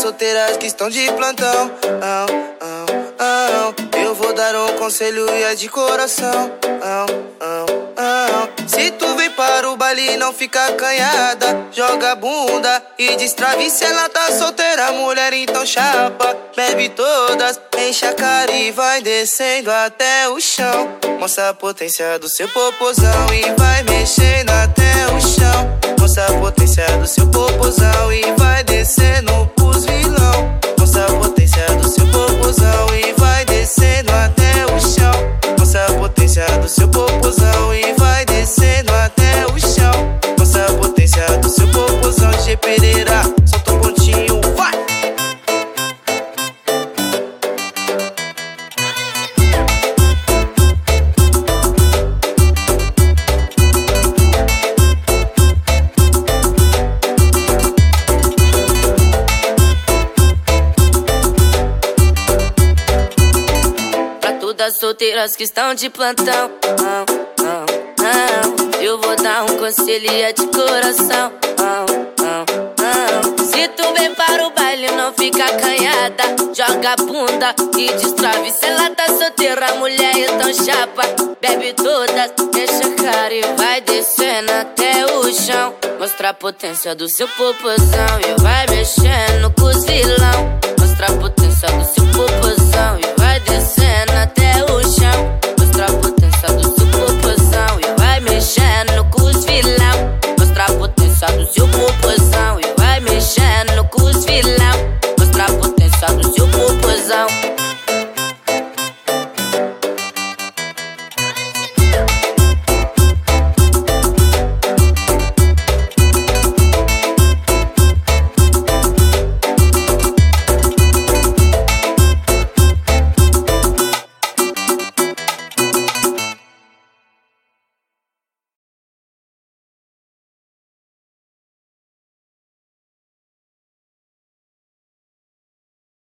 solteiras que estão de plantão. Ah, ah, eu vou dar um conselho e é de coração. Se tu vem para o baile não fica acanhada, joga a bunda e destrave se ela tá solteira, mulher então chapa, bebe todas, enche a cara e vai descendo até o chão. Mostra a potência do seu popozão e vai mexendo até o chão. Mostra a potência do seu popozão e vai Pra todas as solteiras que estão de plantão. Eu vou dar um conselho é de coração. Se tu vem para o baile, não fica acanhada. Joga a bunda e destrave. Se ela tá solteira, mulher, então chapa. Bebe todas, deixa a cara e vai descendo até o chão. Mostra a potência do seu popozão e vai mexendo com os vilão. Mostra a potência do seu